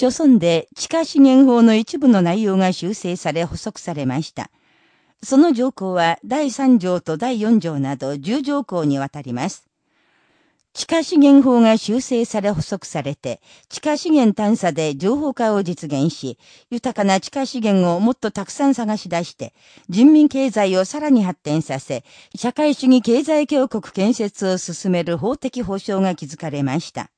著村で地下資源法の一部の内容が修正され補足されました。その条項は第3条と第4条など10条項にわたります。地下資源法が修正され補足されて、地下資源探査で情報化を実現し、豊かな地下資源をもっとたくさん探し出して、人民経済をさらに発展させ、社会主義経済強国建設を進める法的保障が築かれました。